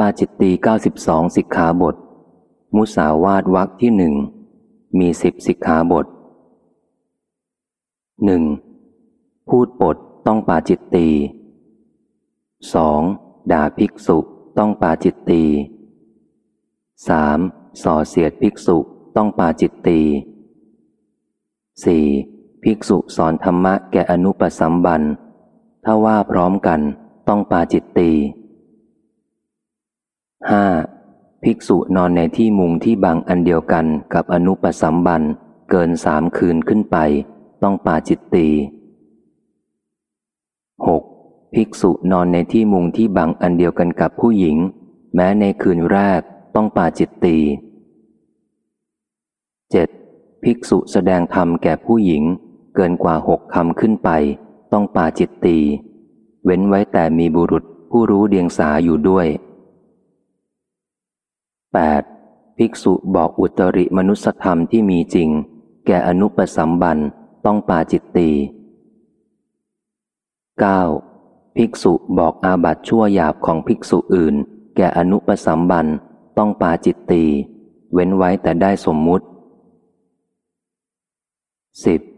ปาจิตตี92 สิกขาบท มุสาวาทวักที่หนึ่งมีสิบสิกขาบทหนึ่งพูดปดต้องปาจิตตีสองด่าภิกษุต้องปาจิตตีสามส่อเสียดภิกษุต้องปาจิตตีสี่ภิกษุสอนธรรมะแก่อนุปสัมบันถ้าว่าพร้อมกันต้องปาจิตตี ห้าภิกษุนอนในที่มุงที่บางอันเดียวกันกับอนุปสัมบันเกินสามคืนขึ้นไป ต้องปาจิตตีหกภิกษุนอนในที่มุงที่บางอันเดียวกันกับผู้หญิง แม้ในคืนแรกต้องปาจิตตีเจ็ดภิกษุแสดงธรรมแก่ผู้หญิง เกินกว่าหกคำขึ้นไป ต้องปาจิตตี เว้นไว้แต่มีบุรุษผู้รู้เดียงสาอยู่ด้วย 8. ภิกษุบอกอุตริมนุสธรรมที่มีจริง แก่อนุปสัมบันต้องปาจิตตี 9. ภิกษุบอกอาบัตชั่วหยาบของภิกษุอื่น แก่อนุปสัมบันต้องปาจิตตีเว้นไว้แต่ได้สมมุติ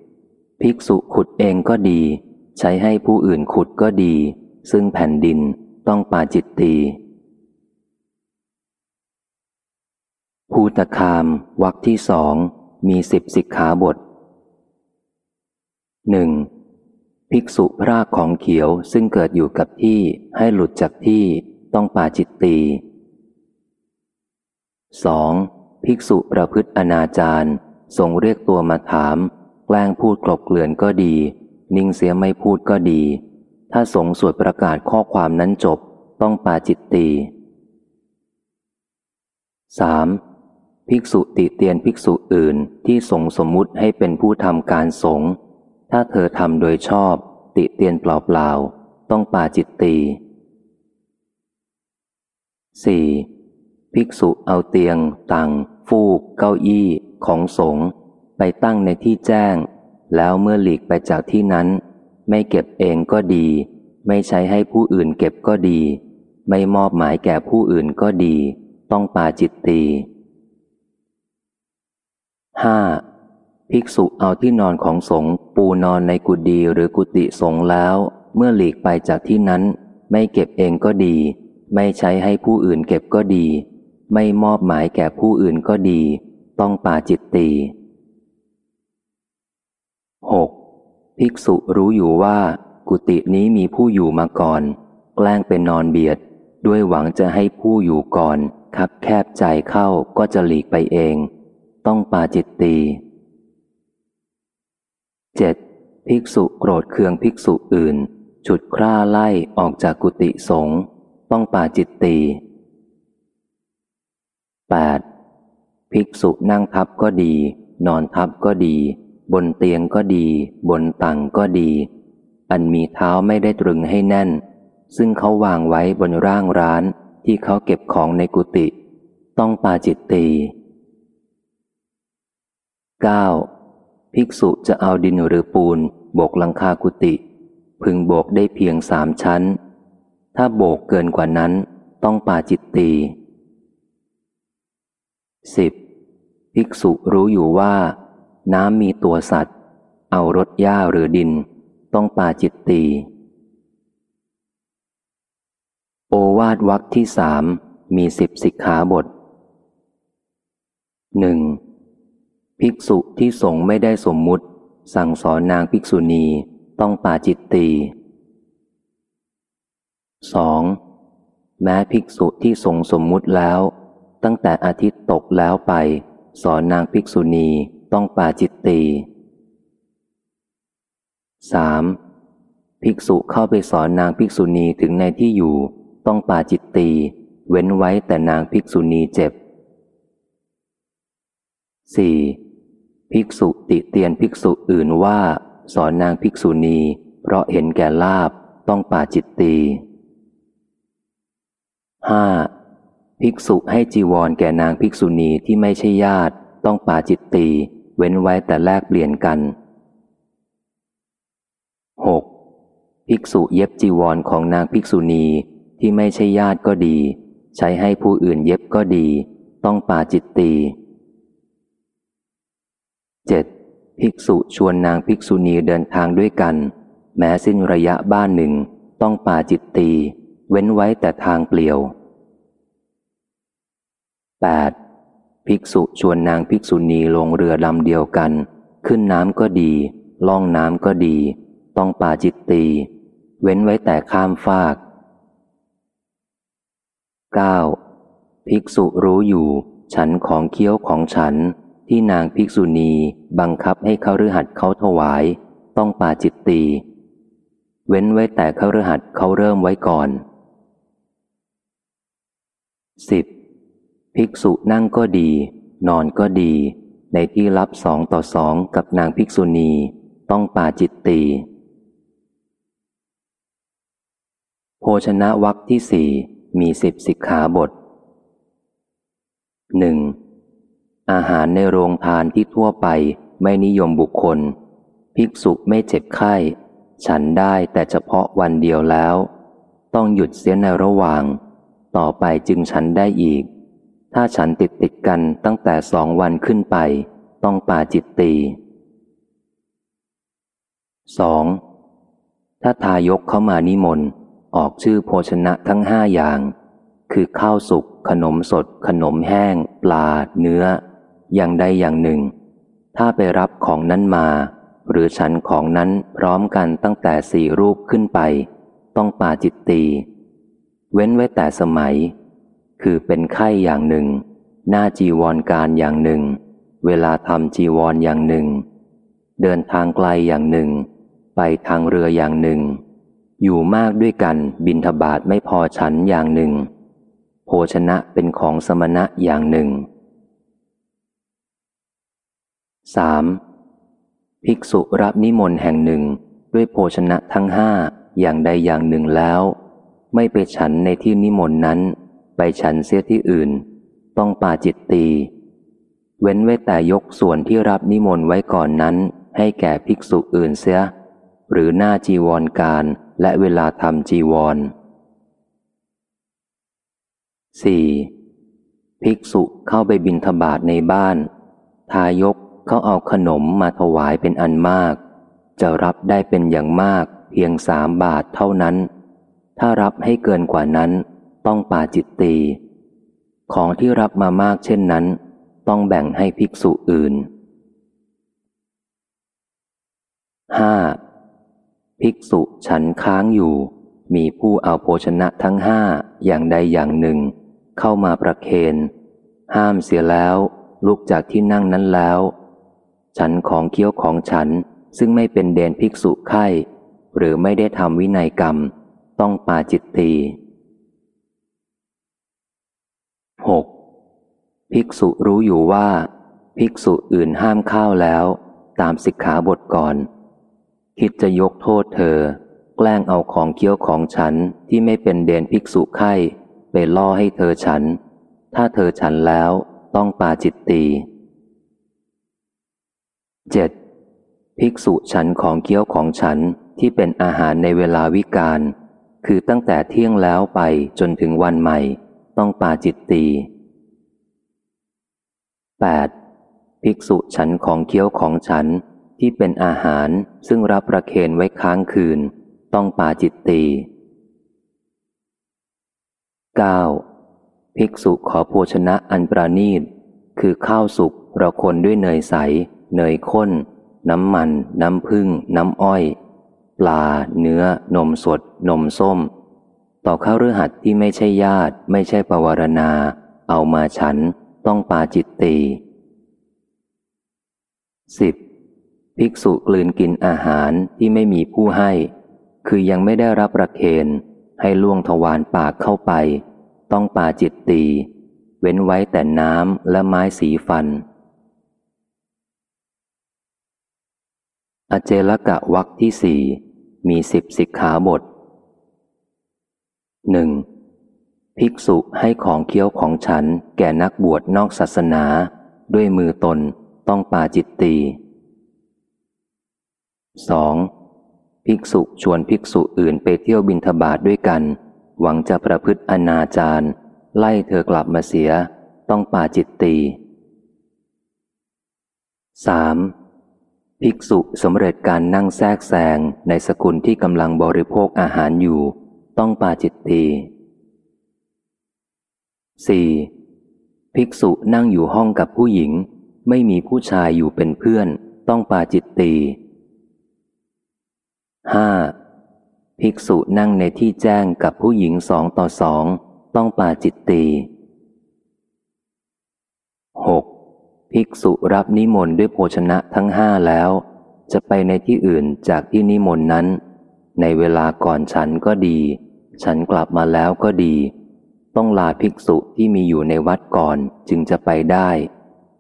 10. ภิกษุขุดเองก็ดี ใช้ให้ผู้อื่นขุดก็ดี ซึ่งแผ่นดินต้องปาจิตตี ภูตคามวักที่สองมีสิบสิกขาบทหนึ่งภิกษุพรากของเขียวซึ่งเกิดอยู่กับที่ให้หลุดจากที่ต้องปาจิตตีสองภิกษุประพฤติอนาจารส่งเรียกตัวมาถาม แกล้งพูดกลบเกลื่อนก็ดี นิ่งเสียไม่พูดก็ดี ถ้าสงสวดประกาศข้อความนั้นจบต้องปาจิตตีสาม ภิกษุติเตียนภิกษุอื่นที่สงสมมุติให้เป็นผู้ทำการสงถ้าเธอทำโดยชอบ ติเตียนเปล่าๆ ต้องปาจิตตี 4. ภิกษุเอาเตียง ตังฟูก เก้าอี้ ของสงไปตั้งในที่แจ้ง แล้วเมื่อหลีกไปจากที่นั้น ไม่เก็บเองก็ดี ไม่ใช้ให้ผู้อื่นเก็บก็ดี ไม่มอบหมายแก่ผู้อื่นก็ดี ต้องปาจิตตี ห้าภิกษุเอาที่นอนของสงฆ์ปูนอนในกุฏิหรือกุฏิสงฆ์แล้ว เมื่อหลีกไปจากที่นั้น ไม่เก็บเองก็ดี ไม่ใช้ให้ผู้อื่นเก็บก็ดี ไม่มอบหมายแก่ผู้อื่นก็ดี ต้องป่าจิตตีหกภิกษุรู้อยู่ว่า กุฏินี้มีผู้อยู่มาก่อน แกล้งเป็นนอนเบียด ด้วยหวังจะให้ผู้อยู่ก่อน คับแคบใจเข้าก็จะหลีกไปเอง ต้องปาจิตตีเจ็ดภิกษุโกรธเคืองภิกษุอื่น ฉุดคร่าไล่ออกจากกุฏิสงฆ์ต้องปาจิตตีแปดภิกษุนั่งทับก็ดี นอนทับก็ดี บนเตียงก็ดี บนตังก็ดี อันมีเท้าไม่ได้ตรึงให้แน่น ซึ่งเขาวางไว้บนร่างร้านที่เขาเก็บของในกุฏิต้องปาจิตตี 9. ภิกษุจะเอาดินหรือปูนโบกหลังคากุฏิพึงโบกได้เพียงสามชั้น ถ้าโบกเกินกว่านั้นต้องปาจิตตี 10. ภิกษุรู้อยู่ว่า น้ำมีตัวสัตว์ เอารถหญ้าหรือดิน ต้องปาจิตตี โอวาทวักที่สามมีสิบสิกขาบทหนึ่ง ภิกษุที่สงไม่ได้สมมุติ สั่งสอนนางภิกษุณีต้องปาจิตตี 2. แม้ภิกษุที่สงสมมุติแล้ว ตั้งแต่อาทิตย์ตกแล้วไป สอนนางภิกษุณีต้องปาจิตตี 3. ภิกษุเข้าไปสอนนางภิกษุณีถึงในที่อยู่ต้องปาจิตตีเว้นไว้แต่นางภิกษุณีเจ็บ 4. ภิกษุติเตียนภิกษุอื่นว่า สอนนางภิกษุณี เพราะเห็นแก่ลาบต้องป่าจิตตีห้าภิกษุให้จีวรแก่นางภิกษุณีที่ไม่ใช่ญาติ ต้องป่าจิตตีเว้นไว้แต่แลกเปลี่ยนกันหกภิกษุเย็บจีวรของนางภิกษุณีที่ไม่ใช่ญาติก็ดี ใช้ให้ผู้อื่นเย็บก็ดี ต้องป่าจิตตี เจ็ดภิกษุชวนนางภิกษุณีเดินทางด้วยกัน แม้สิ้นระยะบ้านหนึ่ง ต้องป่าจิตตี เว้นไว้แต่ทางเปลี่ยว 8. ภิกษุชวนนางภิกษุณีลงเรือลำเดียวกัน ขึ้นน้ำก็ดี ล่องน้ำก็ดี ต้องป่าจิตตี เว้นไว้แต่ข้ามฟาก 9. ภิกษุรู้อยู่ ฉันของเคี้ยวของฉัน ที่นางภิกษุณีบังคับให้เขาฤหัสเขาถวาย ต้องป่าจิตตี เว้นไว้แต่เขาฤหัสเขาเริ่มไว้ก่อน 10. ภิกษุนั่งก็ดี นอนก็ดี ในที่รับสองต่อสองกับนางภิกษุณี ต้องป่าจิตตีโภชนะวักที่สี่มีสิบสิกขาบทหนึ่ง อาหารในโรงทานที่ทั่วไปไม่นิยมบุคคล ภิกษุไม่เจ็บไข้ ฉันได้แต่เฉพาะวันเดียวแล้ว ต้องหยุดเสียในระหว่าง ต่อไปจึงฉันได้อีก ถ้าฉันติดติดกันตั้งแต่สองวันขึ้นไป ต้องปาจิตตีสองถ้าทายกเข้ามานิมนต์ออกชื่อโภชนะทั้งห้าอย่าง คือข้าวสุกขนมสด ขนมแห้ง ปลา เนื้อ อย่างใดอย่างหนึ่ง ถ้าไปรับของนั้นมา หรือฉันของนั้นพร้อมกันตั้งแต่สี่รูปขึ้นไป ต้องปาจิตตี เว้นไว้แต่สมัย คือเป็นไข่อย่างหนึ่ง หน้าจีวรการอย่างหนึ่ง เวลาทำจีวรอย่างหนึ่ง เดินทางไกลอย่างหนึ่ง ไปทางเรืออย่างหนึ่ง อยู่มากด้วยกันบินทบาทไม่พอฉันอย่างหนึ่ง โภชนะเป็นของสมณะอย่างหนึ่ง 3. ภิกษุรับนิมนต์แห่งหนึ่งด้วยโภชนะทั้งห้าอย่างใดอย่างหนึ่งแล้ว ไม่ไปฉันในที่นิมนต์นั้น ไปฉันเสียที่อื่น ต้องปาจิตตี เว้นไว้แต่ยกส่วนที่รับนิมนต์ไว้ก่อนนั้น ให้แก่ภิกษุอื่นเสีย หรือหน้าจีวรการและเวลาทำจีวร 4. ภิกษุเข้าไปบินทบาทในบ้าน ทายก เขาเอาขนมมาถวายเป็นอันมาก จะรับได้เป็นอย่างมากเพียงสามบาทเท่านั้น ถ้ารับให้เกินกว่านั้น ต้องปาจิตตี ของที่รับมามากเช่นนั้น ต้องแบ่งให้ภิกษุอื่น 5. ภิกษุฉันค้างอยู่ มีผู้เอาโภชนะทั้งห้าอย่างใดอย่างหนึ่ง เข้ามาประเคน ห้ามเสียแล้วลุกจากที่นั่งนั้นแล้ว ฉันของเคี้ยวของฉันซึ่งไม่เป็นเดนภิกษุไข่หรือไม่ได้ทำวินัยกรรม ต้องปาจิตตี 6. ภิกษุรู้อยู่ว่า ภิกษุอื่นห้ามข้าวแล้ว ตามสิกขาบทก่อน คิดจะยกโทษเธอ แกล้งเอาของเคี้ยวของฉันที่ไม่เป็นเดนภิกษุไข่ไปล่อให้เธอฉัน ถ้าเธอฉันแล้วต้องปาจิตตี 7. ภิกษุฉันของเคี้ยวของฉันที่เป็นอาหารในเวลาวิกาลคือตั้งแต่เที่ยงแล้วไปจนถึงวันใหม่ ต้องปาจิตตี 8. ภิกษุฉันของเคี้ยวของฉันที่เป็นอาหารซึ่งรับประเคนไว้ค้างคืน ต้องปาจิตตี 9. ภิกษุขอโภชนะอันประนีต คือข้าวสุกเราคนด้วยเนยใส เนยข้น น้ำมัน น้ำพึ่งน้ำอ้อย ปลา เนื้อ นมสด นมส้ม ต่อข้าวฤหัสที่ไม่ใช่ญาติ ไม่ใช่ปวารณา เอามาฉันต้องปาจิตตีสิบภิกษุกลืนกินอาหารที่ไม่มีผู้ให้ คือยังไม่ได้รับประเคนให้ล่วงทวารปากเข้าไป ต้องปาจิตตี เว้นไว้แต่น้ำและไม้สีฟัน อเจลกะวักที่สี่มีสิบสิกขาบทหนึ่งภิกษุให้ของเคี้ยวของฉันแก่นักบวชนอกศาสนา ด้วยมือตนต้องปาจิตตีสองภิกษุชวนภิกษุอื่นไปเที่ยวบินทบาทด้วยกัน หวังจะประพฤติอนาจารไล่เธอกลับมาเสีย ต้องปาจิตตีสาม ภิกษุสำเร็จการนั่งแทรกแซงในสกุลที่กำลังบริโภคอาหารอยู่ ต้องปาจิตตีสี่ภิกษุนั่งอยู่ห้องกับผู้หญิง ไม่มีผู้ชายอยู่เป็นเพื่อน ต้องปาจิตตีห้าภิกษุนั่งในที่แจ้งกับผู้หญิงสองต่อสอง ต้องปาจิตตีหก ภิกษุรับนิมนต์ด้วยโภชนะทั้งห้าแล้ว จะไปในที่อื่นจากที่นิมนต์นั้น ในเวลาก่อนฉันก็ดี ฉันกลับมาแล้วก็ดี ต้องลาภิกษุที่มีอยู่ในวัดก่อนจึงจะไปได้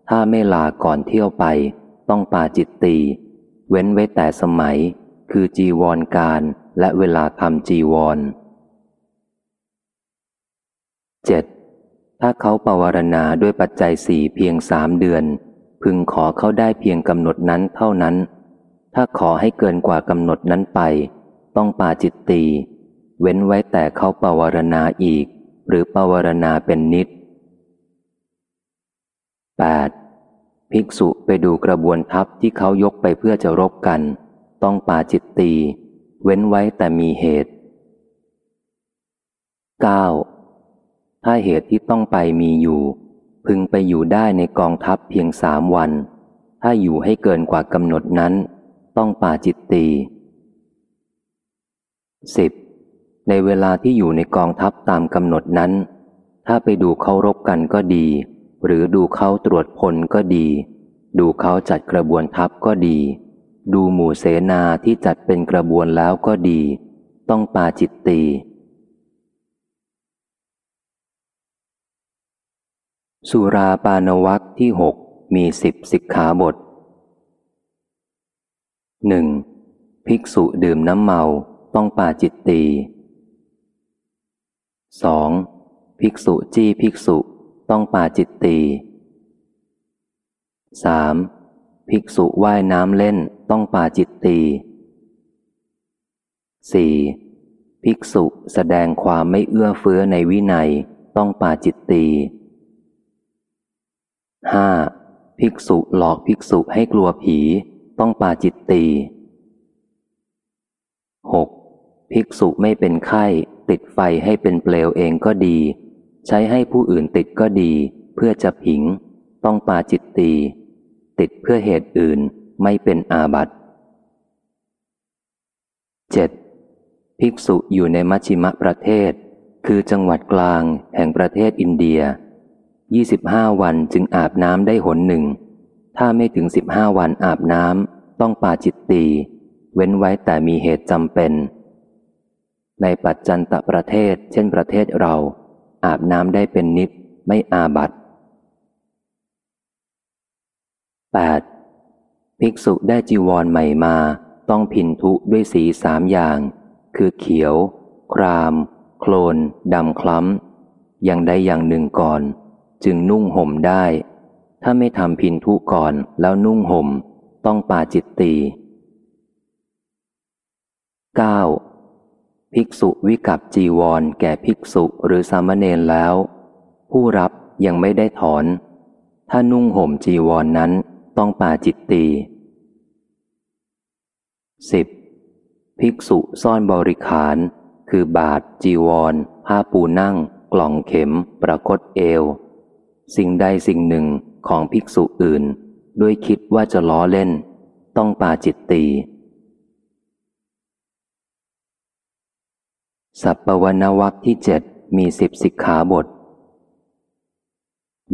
ถ้าไม่ลาก่อนเที่ยวไป ต้องปาจิตตีเว้นไว้แต่สมัย คือจีวรการและเวลาทำจีวรเจ็ด ถ้าเขาปวารณาด้วยปัจจัยสี่เพียงสามเดือน พึงขอเขาได้เพียงกำหนดนั้นเท่านั้น ถ้าขอให้เกินกว่ากำหนดนั้นไป ต้องปาจิตตี เว้นไว้แต่เขาปวารณาอีก หรือปวารณาเป็นนิด 8. ภิกษุไปดูกระบวนทัพที่เขายกไปเพื่อจะรบกัน ต้องปาจิตตี เว้นไว้แต่มีเหตุ 9. ถ้าเหตุที่ต้องไปมีอยู่ พึงไปอยู่ได้ในกองทัพเพียงสามวัน ถ้าอยู่ให้เกินกว่ากำหนดนั้น ต้องป่าจิตตีสิบในเวลาที่อยู่ในกองทัพตามกำหนดนั้น ถ้าไปดูเขารบกันก็ดี หรือดูเขาตรวจพลก็ดี ดูเขาจัดกระบวนทัพก็ดี ดูหมู่เสนาที่จัดเป็นกระบวนแล้วก็ดี ต้องปาจิตตี สุราปานวักที่หกมีสิบสิกขาบทหนึ่งภิกษุดื่มน้ำเมาต้องปาจิตตีสองภิกษุจี้ภิกษุต้องปาจิตตีสามภิกษุว่ายน้ำเล่นต้องปาจิตตีสี่ภิกษุแสดงความไม่เอื้อเฟื้อในวินัยต้องปาจิตตี ห้าภิกษุหลอกภิกษุให้กลัวผีต้องปาจิตตีหกภิกษุไม่เป็นไข้ ติดไฟให้เป็นเปลวเองก็ดี ใช้ให้ผู้อื่นติดก็ดี เพื่อจะผิง ต้องปาจิตตี ติดเพื่อเหตุอื่นไม่เป็นอาบัติเจ็ดภิกษุอยู่ในมัชิมะประเทศ คือจังหวัดกลางแห่งประเทศอินเดีย ยี่สิบห้าวันจึงอาบน้ำได้หนหนึ่ง ถ้าไม่ถึงสิบห้าวันอาบน้ำต้องปาจิตตี เว้นไว้แต่มีเหตุจำเป็น ในปัจจันตประเทศ เช่นประเทศเรา อาบน้ำได้เป็นนิดไม่อาบัต 8. ภิกษุได้จีวรใหม่มา ต้องพินทุด้วยสีสามอย่าง คือเขียว คราม โคลนดำคล้ำอย่างใดอย่างหนึ่งก่อน จึงนุ่งห่มได้ ถ้าไม่ทำพินทุก่อนแล้วนุ่งห่ม ต้องปาจิตตี 9. ภิกษุวิกับจีวรแก่ภิกษุหรือสามเณรแล้ว ผู้รับยังไม่ได้ถอน ถ้านุ่งห่มจีวรนนั้นต้องปาจิตตี 10. ภิกษุซ่อนบริขาร คือบาทจีวร ผ้าปูนั่ง กล่องเข็ม ประคตเอว สิ่งใดสิ่งหนึ่งของภิกษุอื่น ด้วยคิดว่าจะล้อเล่น ต้องปาจิตตี สัปปวนวักที่เจ็ดมีสิบสิกขาบท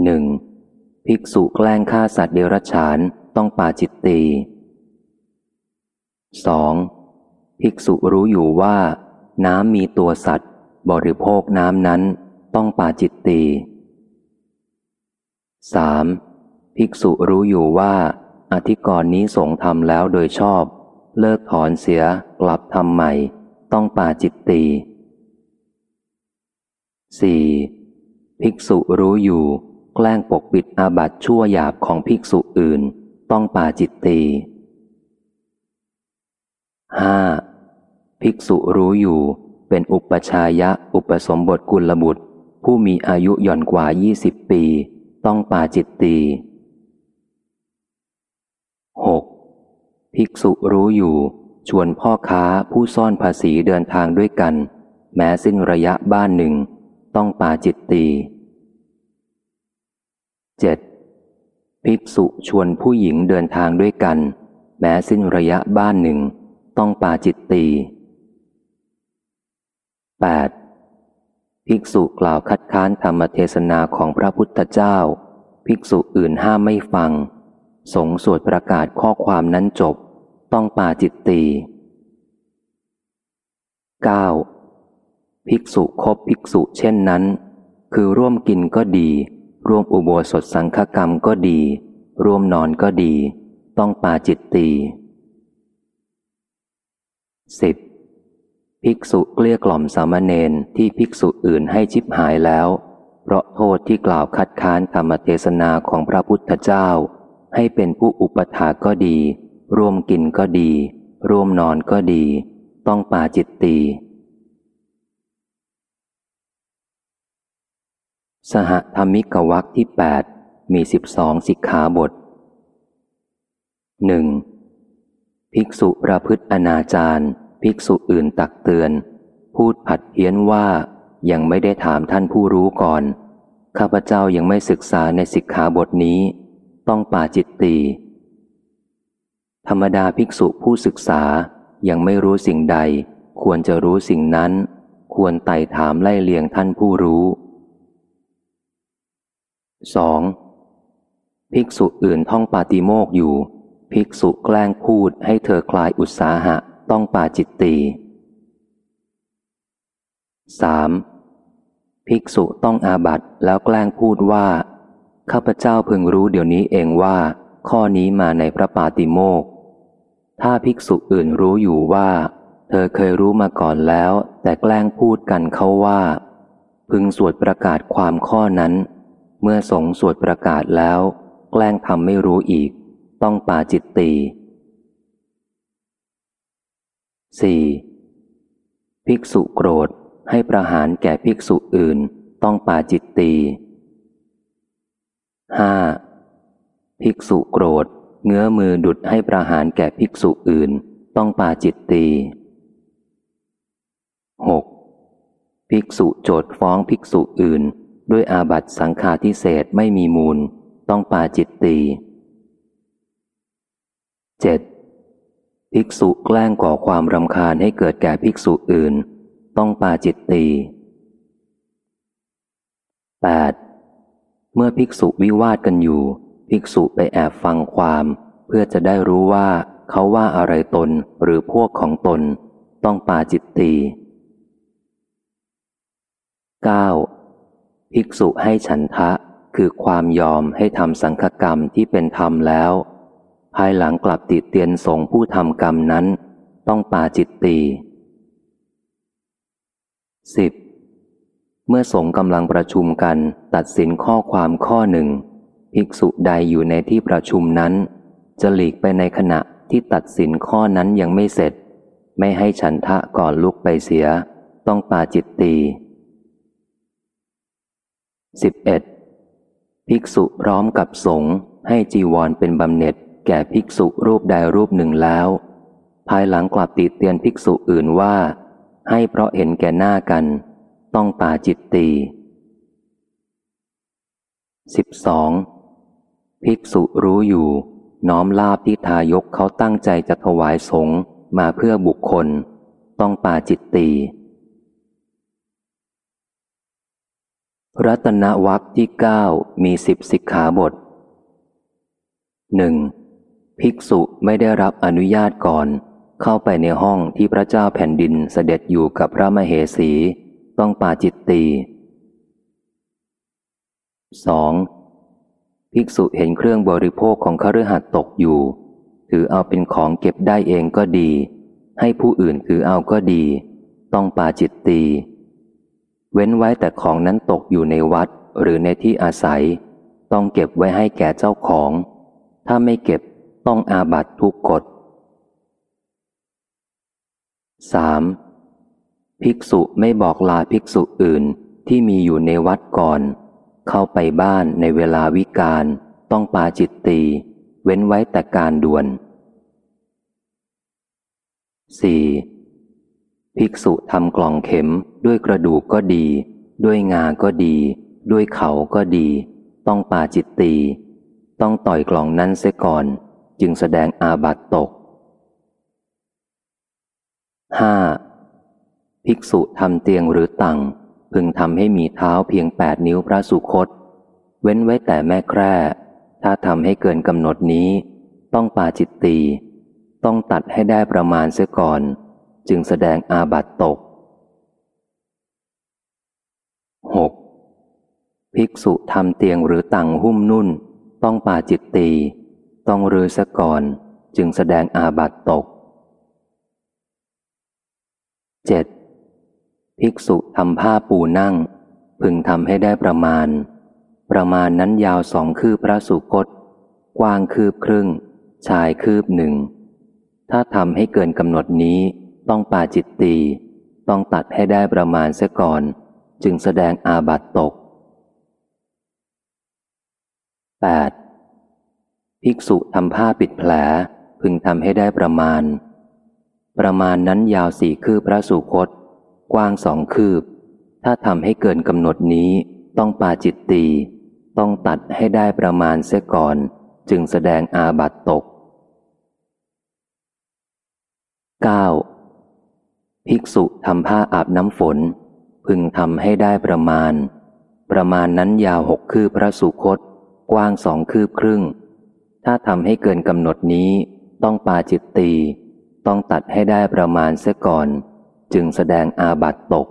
หนึ่งภิกษุแกล้งฆ่าสัตว์เดรัจฉานต้องปาจิตตีสองภิกษุรู้อยู่ว่า น้ำมีตัวสัตว์ บริโภคน้ำนั้นต้องปาจิตตี สามภิกษุรู้อยู่ว่า อธิกรณ์นี้สงทำแล้วโดยชอบ เลิกถอนเสียกลับทำใหม่ ต้องป่าจิตตีสี่ภิกษุรู้อยู่ แกล้งปกปิดอาบัตชั่วหยาบของภิกษุอื่น ต้องป่าจิตตีห้าภิกษุรู้อยู่ เป็นอุปชายะอุปสมบทกุลบุตร ผู้มีอายุหย่อนกว่ายี่สิบปี ต้องปาจิตตี 6. ภิกษุรู้อยู่ ชวนพ่อค้าผู้ซ่อนภาษีเดินทางด้วยกัน แม้สิ้นระยะบ้านหนึ่ง ต้องปาจิตตี 7. ภิกษุชวนผู้หญิงเดินทางด้วยกัน แม้สิ้นระยะบ้านหนึ่ง ต้องปาจิตตี 8. ภิกษุกล่าวคัดค้านธรรมเทศนาของพระพุทธเจ้า ภิกษุอื่นห้ามไม่ฟัง สงสวดประกาศข้อความนั้นจบ ต้องปาจิตตี 9. ภิกษุคบภิกษุเช่นนั้น คือร่วมกินก็ดี ร่วมอุโบสถสังฆกรรมก็ดี ร่วมนอนก็ดี ต้องปาจิตตี 10. ภิกษุเกลี้ยกล่อมสามเณรที่ภิกษุอื่นให้ชิบหายแล้ว เพราะโทษที่กล่าวคัดค้านธรรมเทศนาของพระพุทธเจ้า ให้เป็นผู้อุปถาก็ดี ร่วมกินก็ดี ร่วมนอนก็ดี ต้องป่าจิตตีสหธรรมิกวักที่แปดมีสิบสองสิกขาบทหนึ่งภิกษุประพฤติอนาจาร ภิกษุอื่นตักเตือน พูดผัดเพี้ยนว่ายังไม่ได้ถามท่านผู้รู้ก่อน ข้าพเจ้ายังไม่ศึกษาในสิกขาบทนี้ ต้องป่าจิตตีธรรมดาภิกษุผู้ศึกษายังไม่รู้สิ่งใด ควรจะรู้สิ่งนั้น ควรไต่ถามไล่เลียงท่านผู้รู้ 2. ภิกษุอื่นท่องปาติโมกอยู่ ภิกษุแกล้งพูดให้เธอคลายอุตสาหะ ต้องปาจิตตี 3. ภิกษุต้องอาบัตแล้วแกล้งพูดว่า ข้าพเจ้าเพิ่งรู้เดี๋ยวนี้เองว่า ข้อนี้มาในพระปาติโมก ถ้าภิกษุอื่นรู้อยู่ว่า เธอเคยรู้มาก่อนแล้ว แต่แกล้งพูดกันเขาว่า พึงสวดประกาศความข้อนั้น เมื่อสงสวดประกาศแล้ว แกล้งทำไม่รู้อีก ต้องปาจิตตี 4. ภิกษุโกรธให้ประหารแก่ภิกษุอื่นต้องปาจิตตี 5. ภิกษุโกรธเงื้อมือดุดให้ประหารแก่ภิกษุอื่นต้องปาจิตตี 6. ภิกษุโจทฟ้องภิกษุอื่น ด้วยอาบัตสังฆาทิเศษไม่มีมูล ต้องปาจิตตี 7. ภิกษุแกล้งก่อความรำคาญให้เกิดแก่ภิกษุอื่น ต้องปาจิตตี 8. เมื่อภิกษุวิวาทกันอยู่ ภิกษุไปแอบฟังความ เพื่อจะได้รู้ว่าเขาว่าอะไรตนหรือพวกของตน ต้องปาจิตตี 9. ภิกษุให้ฉันทะคือความยอมให้ทำสังฆกรรมที่เป็นธรรมแล้ว ภายหลังกลับติเตียนสงผู้ทำกรรมนั้น ต้องปาจิตตีสิบเมื่อสงกำลังประชุมกันตัดสินข้อความข้อหนึ่ง ภิกษุใดอยู่ในที่ประชุมนั้น จะหลีกไปในขณะที่ตัดสินข้อนั้นยังไม่เสร็จ ไม่ให้ฉันทะก่อนลุกไปเสีย ต้องปาจิตตีสิบเอ็ดภิกษุพร้อมกับสงให้จีวรเป็นบำเหน็จ แก่ภิกษุรูปใดรูปหนึ่งแล้ว ภายหลังกลับติเตียนภิกษุอื่นว่า ให้เพราะเห็นแก่หน้ากัน ต้องปาจิตตีสิบสองภิกษุรู้อยู่ น้อมลาบที่ทายกเขาตั้งใจจะถวายสงมาเพื่อบุคคล ต้องปาจิตตีรัตนวัคที่เก้ามีสิบสิกขาบทหนึ่ง ภิกษุไม่ได้รับอนุญาตก่อน เข้าไปในห้องที่พระเจ้าแผ่นดินเสด็จอยู่กับพระมเหสี ต้องปาจิตตี 2. ภิกษุเห็นเครื่องบริโภคของคฤหัสถ์ตกอยู่ ถือเอาเป็นของเก็บได้เองก็ดี ให้ผู้อื่นถือเอาก็ดี ต้องปาจิตตี เว้นไว้แต่ของนั้นตกอยู่ในวัดหรือในที่อาศัย ต้องเก็บไว้ให้แก่เจ้าของ ถ้าไม่เก็บ ต้องอาบัตทุกกฎ 3. ภิกษุไม่บอกลาภิกษุอื่นที่มีอยู่ในวัดก่อน เข้าไปบ้านในเวลาวิกาลต้องปาจิตตี เว้นไว้แต่การด่วน 4. ภิกษุทำกล่องเข็มด้วยกระดูกก็ดี ด้วยงาก็ดี ด้วยเขาก็ดี ต้องปาจิตตี ต้องต่อยกล่องนั้นเสียก่อน จึงแสดงอาบัตตก 5. ภิกษุทำเตียงหรือตังพึงทำให้มีเท้าเพียงแปดนิ้วพระสุคต เว้นไว้แต่แม่แคร่ ถ้าทำให้เกินกำหนดนี้ ต้องปาจิตตี ต้องตัดให้ได้ประมาณเสียก่อน จึงแสดงอาบัตตก 6. ภิกษุทำเตียงหรือตังหุ้มนุ่น ต้องปาจิตตี ต้องรื้อซะก่อนจึงแสดงอาบัตตก 7. ภิกษุทำผ้าปูนั่ง พึงทำให้ได้ประมาณ ประมาณนั้นยาวสองคืบพระสุคต กว้างคืบครึ่ง ชายคืบหนึ่ง ถ้าทำให้เกินกำหนดนี้ต้องปาจิตตีต้องตัดให้ได้ประมาณเสียก่อน จึงแสดงอาบัตตก 8. ภิกษุทำผ้าปิดแผลพึงทำให้ได้ประมาณ ประมาณนั้นยาวสี่คืบพระสุคต กว้างสองคืบ ถ้าทำให้เกินกำหนดนี้ต้องปาจิตตี ต้องตัดให้ได้ประมาณเสียก่อน จึงแสดงอาบัตตก 9. ภิกษุทำผ้าอาบน้ำฝน พึงทำให้ได้ประมาณ ประมาณนั้นยาวหกคืบพระสุคต กว้างสองคืบครึ่ง ถ้าทำให้เกินกำหนดนี้ต้องปาจิตตี ต้องตัดให้ได้ประมาณเสียก่อน จึงแสดงอาบัตตก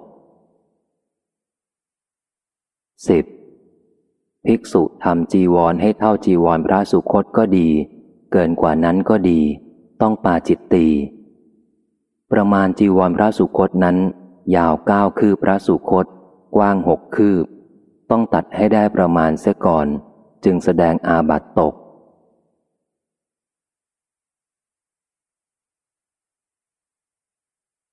10. ภิกษุทำจีวรให้เท่าจีวรพระสุคตก็ดี เกินกว่านั้นก็ดี ต้องปาจิตตี ประมาณจีวรพระสุคตนั้น ยาวเก้าคืบพระสุคต กว้างหกคืบ ต้องตัดให้ได้ประมาณเสียก่อน จึงแสดงอาบัตตก